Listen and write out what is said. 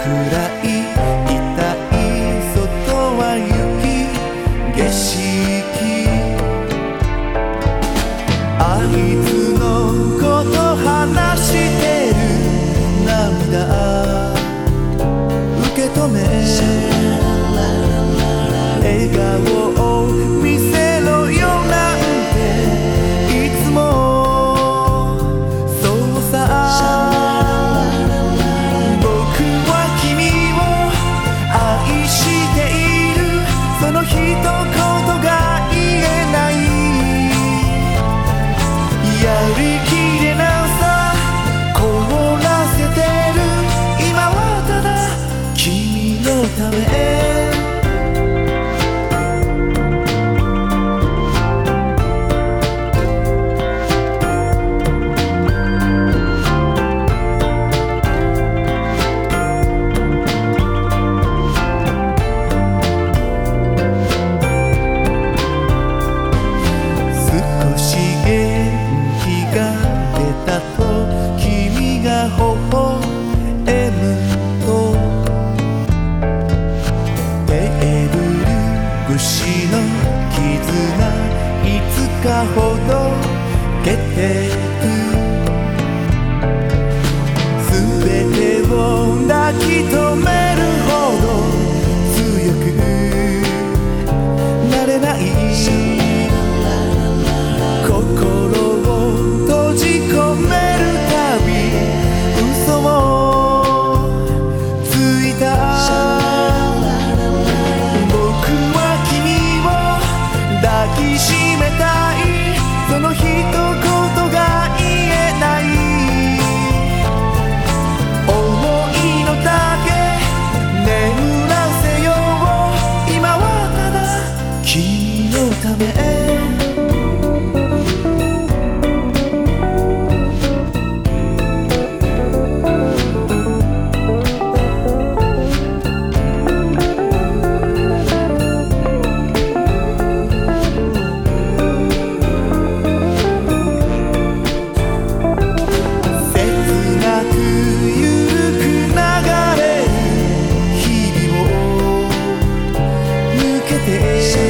い痛い外は雪景あいつのこと話してるんだ」「うけとめ。笑顔。かほて全てを泣きとめるほど強くなれない心を閉じ込めるたび嘘をついた僕は君を抱きしめたの日 Hey.